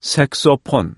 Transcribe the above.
색소폰.